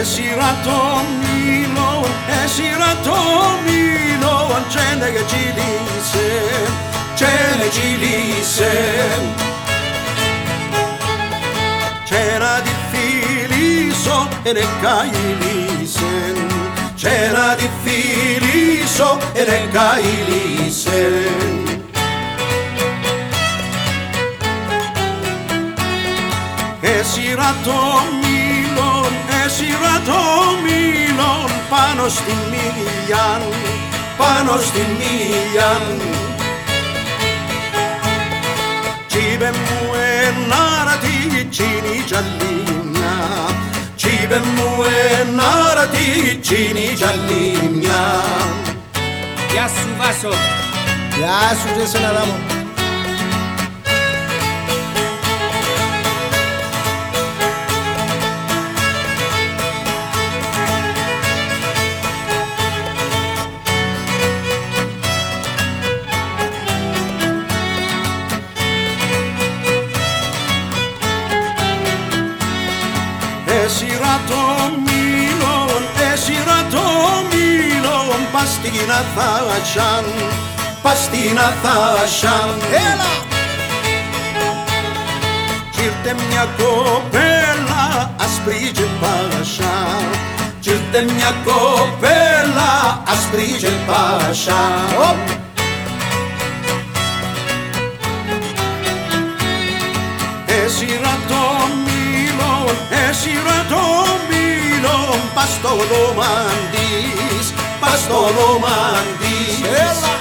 Esira Tomino, Esira Tomino, gente che ci disse, ce ci disse. C'era di filiso e ne cailise, c'era di filiso e ne cailisen. Esira Tomino, σειρά των μήλων πάνω στη Μίλιαν, πάνω στη Μίλιαν. Τσίπε μου ένα ρατή τσίνι τζαλίνια, τσίπε μου ένα ρατή τσίνι τζαλίνια. Γεια σου Βάσο. Γεια σου Τζεσσοναδάμο. σε ένα μου. Έσυρα το μήλον, έσυρα το μήλον Πας στην Αθάσαν, πας στην Αθάσαν Έλα! Κι ήρθε μια κοπέλα ασπρή και πάσα Κι ήρθε μια κοπέλα ασπρή και πάσα Οπ! Έσυρα το μήλον, έσυρα το μήλον Πας στο όνομα της, πας στο όνομα της Έλα!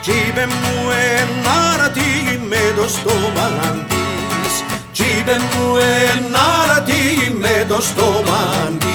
Κι είπε μου ενάρατη με το στόμα της Κι είπε μου ενάρατη με το στόμα της